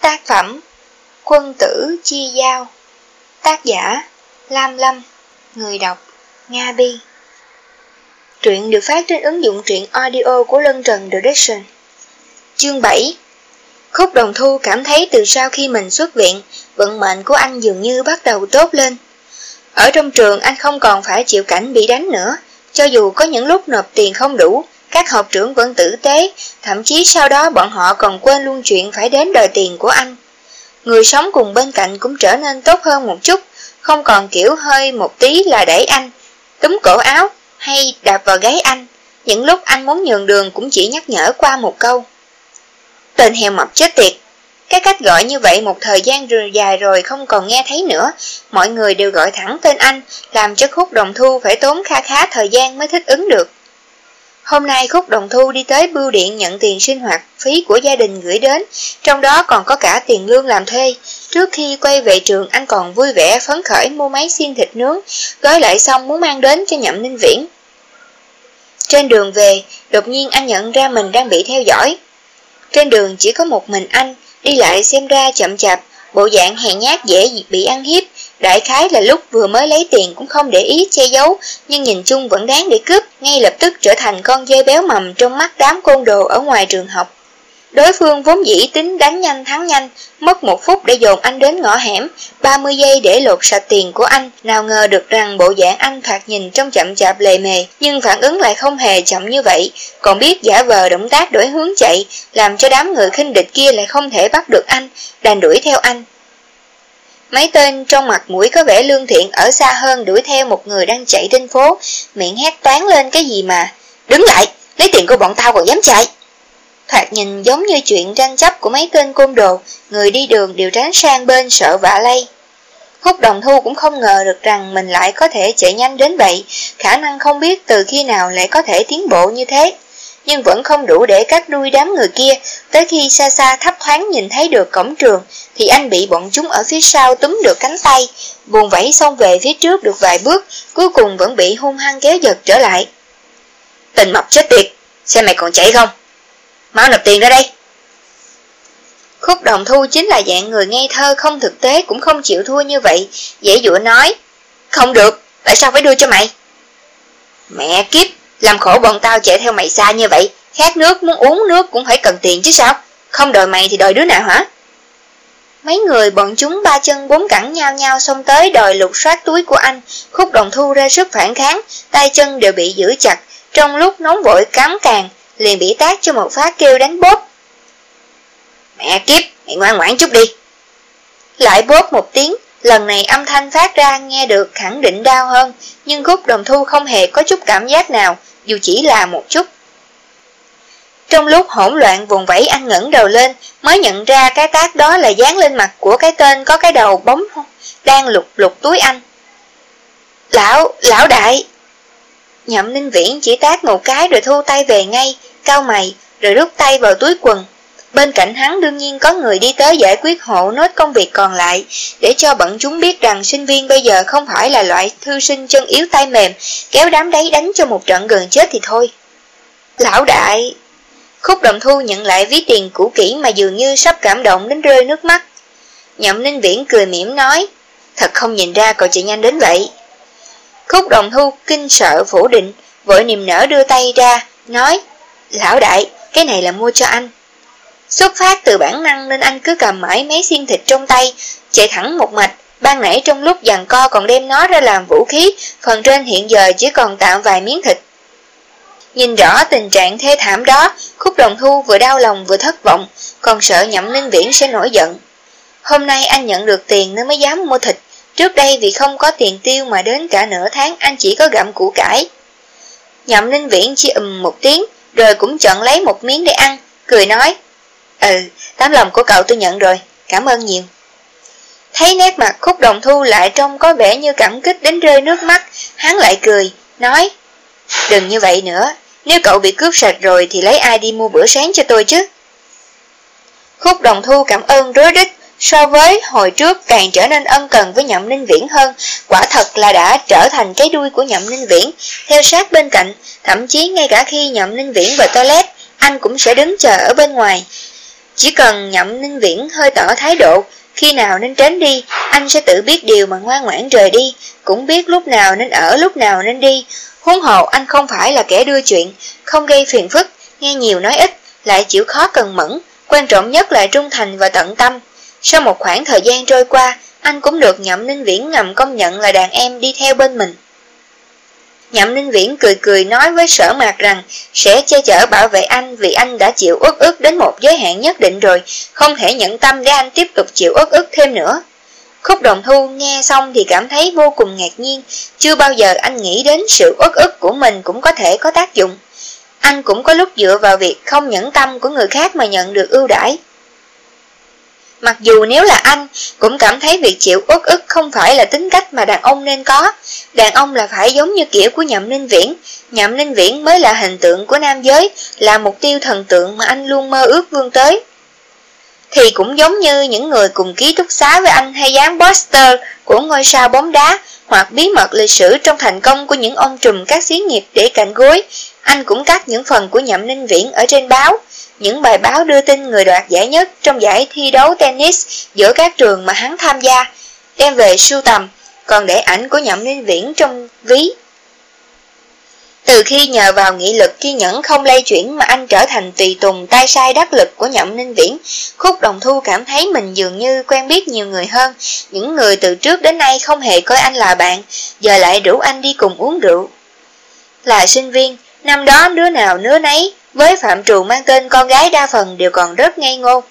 Tác phẩm Quân tử chi giao. Tác giả Lam Lâm. Người đọc Nga Bi. Truyện được phát trên ứng dụng truyện audio của Lân Trần Direction Chương 7 Khúc đồng thu cảm thấy từ sau khi mình xuất viện, Vận mệnh của anh dường như bắt đầu tốt lên. Ở trong trường, anh không còn phải chịu cảnh bị đánh nữa, Cho dù có những lúc nộp tiền không đủ các học trưởng vẫn tử tế, thậm chí sau đó bọn họ còn quên luôn chuyện phải đến đòi tiền của anh. Người sống cùng bên cạnh cũng trở nên tốt hơn một chút, không còn kiểu hơi một tí là đẩy anh, túm cổ áo hay đạp vào gáy anh. Những lúc anh muốn nhường đường cũng chỉ nhắc nhở qua một câu. Tên heo mập chết tiệt. Cái cách gọi như vậy một thời gian dài rồi không còn nghe thấy nữa, mọi người đều gọi thẳng tên anh, làm cho khúc đồng thu phải tốn kha khá thời gian mới thích ứng được. Hôm nay Khúc Đồng Thu đi tới bưu điện nhận tiền sinh hoạt phí của gia đình gửi đến, trong đó còn có cả tiền lương làm thuê. Trước khi quay về trường anh còn vui vẻ phấn khởi mua máy xiên thịt nướng, gói lại xong muốn mang đến cho Nhậm Ninh Viễn. Trên đường về, đột nhiên anh nhận ra mình đang bị theo dõi. Trên đường chỉ có một mình anh, đi lại xem ra chậm chạp, bộ dạng hèn nhát dễ bị ăn hiếp, Đại khái là lúc vừa mới lấy tiền cũng không để ý che giấu, nhưng nhìn chung vẫn đáng để cướp, ngay lập tức trở thành con dê béo mầm trong mắt đám côn đồ ở ngoài trường học. Đối phương vốn dĩ tính đánh nhanh thắng nhanh, mất một phút để dồn anh đến ngõ hẻm, 30 giây để lột sạch tiền của anh, nào ngờ được rằng bộ dạng anh thoạt nhìn trong chậm chạp lề mề, nhưng phản ứng lại không hề chậm như vậy, còn biết giả vờ động tác đổi hướng chạy, làm cho đám người khinh địch kia lại không thể bắt được anh, đành đuổi theo anh. Mấy tên trong mặt mũi có vẻ lương thiện ở xa hơn đuổi theo một người đang chạy trên phố, miệng hét toán lên cái gì mà. Đứng lại, lấy tiền của bọn tao còn dám chạy. Thoạt nhìn giống như chuyện tranh chấp của mấy tên côn đồ, người đi đường đều tránh sang bên sợ vạ lây. Húc đồng thu cũng không ngờ được rằng mình lại có thể chạy nhanh đến vậy, khả năng không biết từ khi nào lại có thể tiến bộ như thế nhưng vẫn không đủ để cắt đuôi đám người kia. Tới khi xa xa thấp thoáng nhìn thấy được cổng trường, thì anh bị bọn chúng ở phía sau túm được cánh tay, buồn vẫy xông về phía trước được vài bước, cuối cùng vẫn bị hung hăng kéo giật trở lại. Tình mập chết tiệt, xem mày còn chạy không? Máu nộp tiền ra đây. Khúc đồng thu chính là dạng người ngây thơ không thực tế cũng không chịu thua như vậy, dễ dụa nói. Không được, tại sao phải đưa cho mày? Mẹ kiếp, làm khổ bọn tao chạy theo mày xa như vậy, khát nước muốn uống nước cũng phải cần tiền chứ sao? Không đòi mày thì đòi đứa nào hả? Mấy người bọn chúng ba chân bốn cẳng nhau nhau xông tới đòi lục soát túi của anh, khúc đồng thu ra sức phản kháng, tay chân đều bị giữ chặt, trong lúc nóng vội cám càng, liền bị tác cho một phát kêu đánh bóp. Mẹ kiếp, mày ngoan ngoãn chút đi. Lại bóp một tiếng, Lần này âm thanh phát ra nghe được khẳng định đau hơn, nhưng gút đồng thu không hề có chút cảm giác nào, dù chỉ là một chút. Trong lúc hỗn loạn vùng vẫy anh ngẩng đầu lên, mới nhận ra cái tác đó là dán lên mặt của cái tên có cái đầu bóng đang lục lục túi anh. Lão, lão đại! Nhậm ninh viễn chỉ tác một cái rồi thu tay về ngay, cao mày, rồi rút tay vào túi quần, Bên cạnh hắn đương nhiên có người đi tới giải quyết hộ nốt công việc còn lại, để cho bận chúng biết rằng sinh viên bây giờ không phải là loại thư sinh chân yếu tay mềm, kéo đám đấy đánh cho một trận gần chết thì thôi. Lão đại! Khúc đồng thu nhận lại ví tiền cũ kỹ mà dường như sắp cảm động đến rơi nước mắt. Nhậm ninh viễn cười mỉm nói, thật không nhìn ra cậu chạy nhanh đến vậy. Khúc đồng thu kinh sợ phủ định, vội niềm nở đưa tay ra, nói, lão đại, cái này là mua cho anh. Xuất phát từ bản năng nên anh cứ cầm mãi mấy xiên thịt trong tay, chạy thẳng một mạch, ban nãy trong lúc giằng co còn đem nó ra làm vũ khí, phần trên hiện giờ chỉ còn tạm vài miếng thịt. Nhìn rõ tình trạng thê thảm đó, khúc đồng thu vừa đau lòng vừa thất vọng, còn sợ nhậm ninh viễn sẽ nổi giận. Hôm nay anh nhận được tiền nên mới dám mua thịt, trước đây vì không có tiền tiêu mà đến cả nửa tháng anh chỉ có gặm củ cải. Nhậm ninh viễn chỉ ầm một tiếng, rồi cũng chọn lấy một miếng để ăn, cười nói, Ừ, tấm lòng của cậu tôi nhận rồi, cảm ơn nhiều. Thấy nét mặt khúc đồng thu lại trông có vẻ như cảm kích đến rơi nước mắt, hắn lại cười, nói Đừng như vậy nữa, nếu cậu bị cướp sạch rồi thì lấy ai đi mua bữa sáng cho tôi chứ. Khúc đồng thu cảm ơn rối rít, so với hồi trước càng trở nên ân cần với nhậm ninh viễn hơn, quả thật là đã trở thành cái đuôi của nhậm ninh viễn, theo sát bên cạnh, thậm chí ngay cả khi nhậm ninh viễn về toilet, anh cũng sẽ đứng chờ ở bên ngoài, chỉ cần nhậm ninh viễn hơi tỏ thái độ, khi nào nên tránh đi, anh sẽ tự biết điều mà ngoan ngoãn rời đi, cũng biết lúc nào nên ở, lúc nào nên đi. Huống hồ anh không phải là kẻ đưa chuyện, không gây phiền phức, nghe nhiều nói ít, lại chịu khó cần mẫn, quan trọng nhất là trung thành và tận tâm. Sau một khoảng thời gian trôi qua, anh cũng được Nhậm Ninh Viễn ngầm công nhận là đàn em đi theo bên mình. Nhậm Ninh Viễn cười cười nói với sở mạc rằng sẽ che chở bảo vệ anh vì anh đã chịu uất ức đến một giới hạn nhất định rồi, không thể nhận tâm để anh tiếp tục chịu uất ức thêm nữa. Khúc đồng thu nghe xong thì cảm thấy vô cùng ngạc nhiên, chưa bao giờ anh nghĩ đến sự uất ức của mình cũng có thể có tác dụng. Anh cũng có lúc dựa vào việc không nhẫn tâm của người khác mà nhận được ưu đãi. Mặc dù nếu là anh, cũng cảm thấy việc chịu uất ức không phải là tính cách mà đàn ông nên có. Đàn ông là phải giống như kiểu của nhậm ninh viễn. Nhậm ninh viễn mới là hình tượng của nam giới, là mục tiêu thần tượng mà anh luôn mơ ước vươn tới. Thì cũng giống như những người cùng ký túc xá với anh hay dán poster của ngôi sao bóng đá hoặc bí mật lịch sử trong thành công của những ông trùm các xí nghiệp để cạnh gối. Anh cũng cắt những phần của nhậm ninh viễn ở trên báo, những bài báo đưa tin người đoạt giải nhất trong giải thi đấu tennis giữa các trường mà hắn tham gia, đem về sưu tầm, còn để ảnh của Nhậm Ninh Viễn trong ví. Từ khi nhờ vào nghị lực kiên nhẫn không lay chuyển mà anh trở thành tùy tùng tay sai đắc lực của Nhậm Ninh Viễn, Khúc Đồng Thu cảm thấy mình dường như quen biết nhiều người hơn, những người từ trước đến nay không hề coi anh là bạn, giờ lại rủ anh đi cùng uống rượu. Là sinh viên, năm đó đứa nào đứa nấy, với phạm trù mang tên con gái đa phần đều còn rất ngây ngô.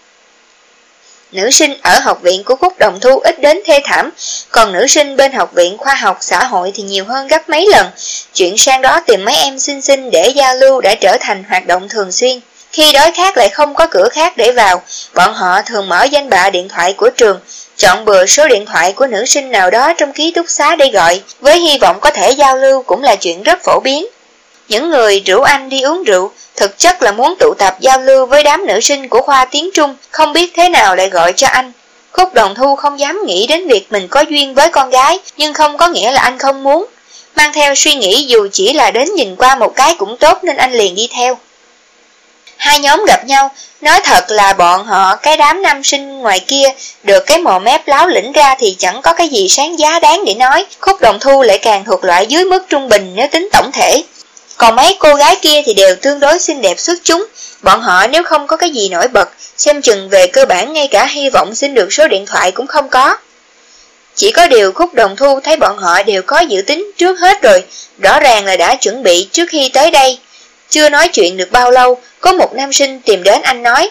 Nữ sinh ở học viện của Khúc Đồng Thu ít đến thê thảm, còn nữ sinh bên học viện khoa học xã hội thì nhiều hơn gấp mấy lần. Chuyện sang đó tìm mấy em xinh xinh để giao lưu đã trở thành hoạt động thường xuyên. Khi đói khát lại không có cửa khác để vào, bọn họ thường mở danh bạ điện thoại của trường, chọn bừa số điện thoại của nữ sinh nào đó trong ký túc xá để gọi, với hy vọng có thể giao lưu cũng là chuyện rất phổ biến. Những người rủ anh đi uống rượu thực chất là muốn tụ tập giao lưu với đám nữ sinh của khoa tiếng Trung, không biết thế nào lại gọi cho anh. Khúc đồng thu không dám nghĩ đến việc mình có duyên với con gái, nhưng không có nghĩa là anh không muốn. Mang theo suy nghĩ dù chỉ là đến nhìn qua một cái cũng tốt nên anh liền đi theo. Hai nhóm gặp nhau, nói thật là bọn họ cái đám nam sinh ngoài kia, được cái mồ mép láo lĩnh ra thì chẳng có cái gì sáng giá đáng để nói, khúc đồng thu lại càng thuộc loại dưới mức trung bình nếu tính tổng thể. Còn mấy cô gái kia thì đều tương đối xinh đẹp xuất chúng, bọn họ nếu không có cái gì nổi bật, xem chừng về cơ bản ngay cả hy vọng xin được số điện thoại cũng không có. Chỉ có điều khúc đồng thu thấy bọn họ đều có dự tính trước hết rồi, rõ ràng là đã chuẩn bị trước khi tới đây. Chưa nói chuyện được bao lâu, có một nam sinh tìm đến anh nói.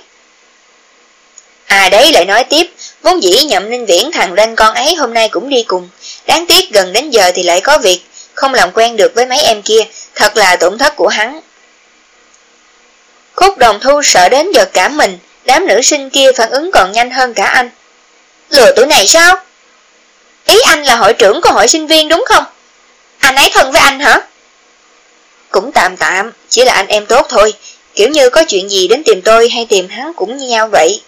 À đấy lại nói tiếp, vốn dĩ nhậm ninh viễn thằng lên con ấy hôm nay cũng đi cùng. Đáng tiếc gần đến giờ thì lại có việc, không làm quen được với mấy em kia, thật là tổn thất của hắn. Khúc đồng thu sợ đến giật cả mình, đám nữ sinh kia phản ứng còn nhanh hơn cả anh. Lừa tuổi này sao? Ý anh là hội trưởng của hội sinh viên đúng không? Anh ấy thân với anh hả? Cũng tạm tạm, chỉ là anh em tốt thôi, kiểu như có chuyện gì đến tìm tôi hay tìm hắn cũng như nhau vậy.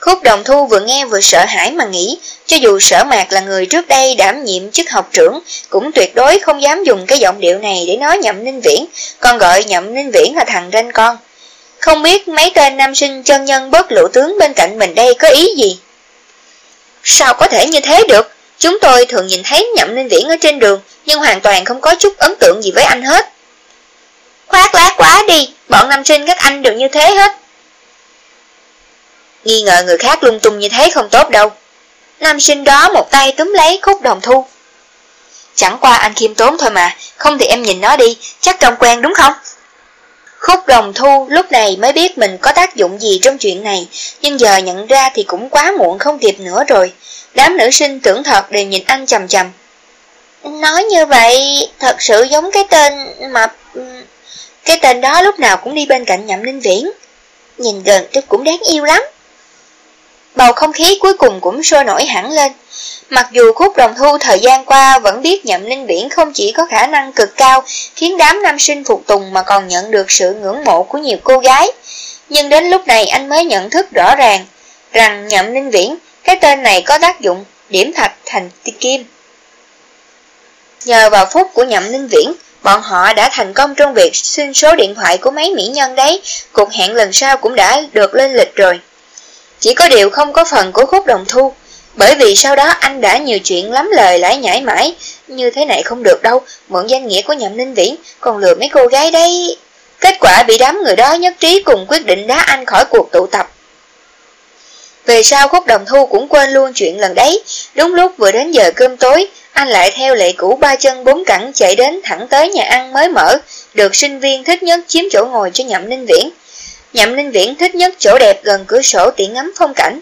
Khúc đồng thu vừa nghe vừa sợ hãi mà nghĩ, cho dù sở mạc là người trước đây đảm nhiệm chức học trưởng, cũng tuyệt đối không dám dùng cái giọng điệu này để nói nhậm ninh viễn, còn gọi nhậm ninh viễn là thằng ranh con. Không biết mấy tên nam sinh chân nhân bớt lộ tướng bên cạnh mình đây có ý gì? Sao có thể như thế được? Chúng tôi thường nhìn thấy nhậm ninh viễn ở trên đường, nhưng hoàn toàn không có chút ấn tượng gì với anh hết. Khoác lác quá đi, bọn nam sinh các anh đều như thế hết. Nghi ngờ người khác lung tung như thế không tốt đâu. Nam sinh đó một tay túm lấy khúc đồng thu. Chẳng qua anh khiêm tốn thôi mà, không thì em nhìn nó đi, chắc trông quen đúng không? Khúc đồng thu lúc này mới biết mình có tác dụng gì trong chuyện này, nhưng giờ nhận ra thì cũng quá muộn không kịp nữa rồi. Đám nữ sinh tưởng thật đều nhìn anh chầm chầm. Nói như vậy, thật sự giống cái tên mà... Cái tên đó lúc nào cũng đi bên cạnh nhậm linh viễn. Nhìn gần tôi cũng đáng yêu lắm bầu không khí cuối cùng cũng sôi nổi hẳn lên. Mặc dù khúc đồng thu thời gian qua vẫn biết nhậm linh viễn không chỉ có khả năng cực cao khiến đám nam sinh phục tùng mà còn nhận được sự ngưỡng mộ của nhiều cô gái. Nhưng đến lúc này anh mới nhận thức rõ ràng rằng nhậm linh viễn, cái tên này có tác dụng điểm thạch thành kim. Nhờ vào phúc của nhậm linh viễn, Bọn họ đã thành công trong việc xin số điện thoại của mấy mỹ nhân đấy, cuộc hẹn lần sau cũng đã được lên lịch rồi. Chỉ có điều không có phần của khúc đồng thu, bởi vì sau đó anh đã nhiều chuyện lắm lời lại nhảy mãi, như thế này không được đâu, mượn danh nghĩa của nhậm ninh viễn, còn lừa mấy cô gái đấy. Kết quả bị đám người đó nhất trí cùng quyết định đá anh khỏi cuộc tụ tập. Về sau khúc đồng thu cũng quên luôn chuyện lần đấy, đúng lúc vừa đến giờ cơm tối, anh lại theo lệ cũ ba chân bốn cẳng chạy đến thẳng tới nhà ăn mới mở, được sinh viên thích nhất chiếm chỗ ngồi cho nhậm ninh viễn. Nhậm ninh viễn thích nhất chỗ đẹp gần cửa sổ tiện ngắm phong cảnh.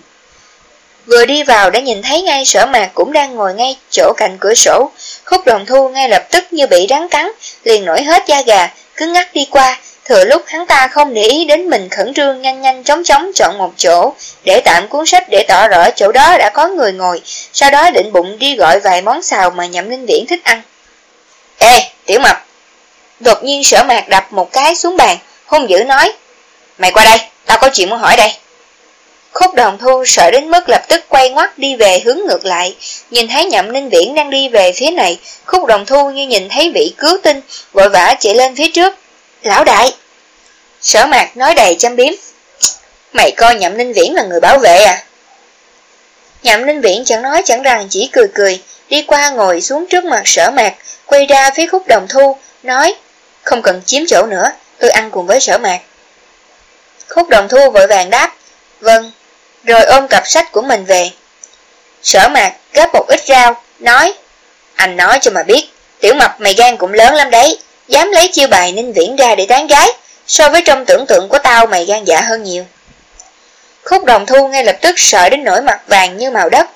Vừa đi vào đã nhìn thấy ngay sở mạc cũng đang ngồi ngay chỗ cạnh cửa sổ. Khúc đồng thu ngay lập tức như bị rắn cắn, liền nổi hết da gà, cứ ngắt đi qua. Thừa lúc hắn ta không để ý đến mình khẩn trương nhanh nhanh chóng chóng chọn một chỗ, để tạm cuốn sách để tỏ rõ chỗ đó đã có người ngồi, sau đó định bụng đi gọi vài món xào mà nhậm ninh viễn thích ăn. Ê, tiểu mập! Đột nhiên sở mạc đập một cái xuống bàn, hung dữ nói, Mày qua đây, tao có chuyện muốn hỏi đây. Khúc đồng thu sợ đến mức lập tức quay ngoắt đi về hướng ngược lại, nhìn thấy nhậm ninh viễn đang đi về phía này, khúc đồng thu như nhìn thấy vị cứu tinh, vội vã chạy lên phía trước. Lão đại! Sở mạc nói đầy chăm biếm. Mày coi nhậm ninh viễn là người bảo vệ à? Nhậm ninh viễn chẳng nói chẳng rằng chỉ cười cười, đi qua ngồi xuống trước mặt sở mạc, quay ra phía khúc đồng thu, nói, không cần chiếm chỗ nữa, tôi ăn cùng với sở mạc. Khúc đồng thu vội vàng đáp, vâng, rồi ôm cặp sách của mình về. Sở mạc gấp một ít rau, nói, anh nói cho mà biết, tiểu mập mày gan cũng lớn lắm đấy, dám lấy chiêu bài ninh viễn ra để tán gái, so với trong tưởng tượng của tao mày gan dạ hơn nhiều. Khúc đồng thu ngay lập tức sợ đến nỗi mặt vàng như màu đất.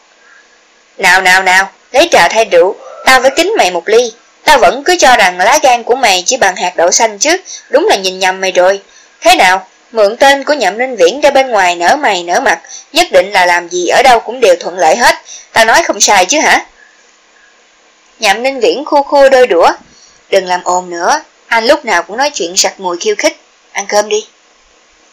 Nào nào nào, lấy trà thay rượu, tao phải kính mày một ly. Tao vẫn cứ cho rằng lá gan của mày chỉ bằng hạt đậu xanh chứ, đúng là nhìn nhầm mày rồi. Thế nào, mượn tên của nhậm ninh viễn ra bên ngoài nở mày nở mặt, nhất định là làm gì ở đâu cũng đều thuận lợi hết. Tao nói không sai chứ hả? Nhậm ninh viễn khu khu đôi đũa. Đừng làm ồn nữa, anh lúc nào cũng nói chuyện sặc mùi khiêu khích. Ăn cơm đi.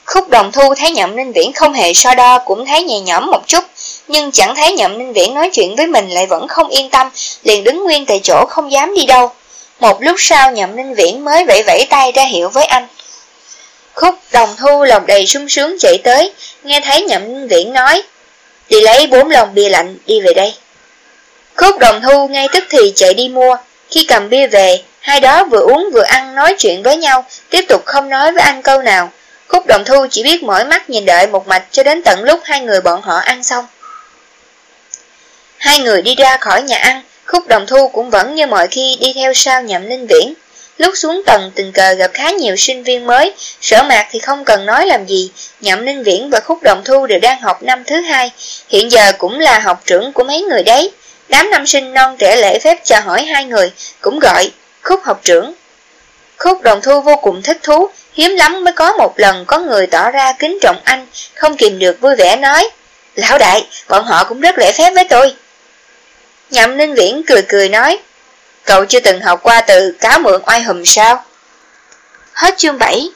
Khúc đồng thu thấy nhậm ninh viễn không hề so đo cũng thấy nhẹ nhõm một chút, nhưng chẳng thấy nhậm ninh viễn nói chuyện với mình lại vẫn không yên tâm, liền đứng nguyên tại chỗ không dám đi đâu. Một lúc sau nhậm ninh viễn mới vẫy vẫy tay ra hiệu với anh. Khúc đồng thu lòng đầy sung sướng chạy tới, nghe thấy nhậm viễn nói, đi lấy bốn lon bia lạnh, đi về đây. Khúc đồng thu ngay tức thì chạy đi mua, khi cầm bia về, hai đó vừa uống vừa ăn nói chuyện với nhau, tiếp tục không nói với anh câu nào. Khúc đồng thu chỉ biết mỏi mắt nhìn đợi một mạch cho đến tận lúc hai người bọn họ ăn xong. Hai người đi ra khỏi nhà ăn, khúc đồng thu cũng vẫn như mọi khi đi theo sau nhậm ninh viễn. Lúc xuống tầng tình cờ gặp khá nhiều sinh viên mới, sở mạc thì không cần nói làm gì, nhậm ninh viễn và khúc đồng thu đều đang học năm thứ hai, hiện giờ cũng là học trưởng của mấy người đấy. Đám năm sinh non trẻ lễ phép chào hỏi hai người, cũng gọi khúc học trưởng. Khúc đồng thu vô cùng thích thú, hiếm lắm mới có một lần có người tỏ ra kính trọng anh, không kìm được vui vẻ nói. Lão đại, bọn họ cũng rất lễ phép với tôi. Nhậm Ninh Viễn cười cười nói, cậu chưa từng học qua từ cáo mượn oai hùm sao? Hết chương 7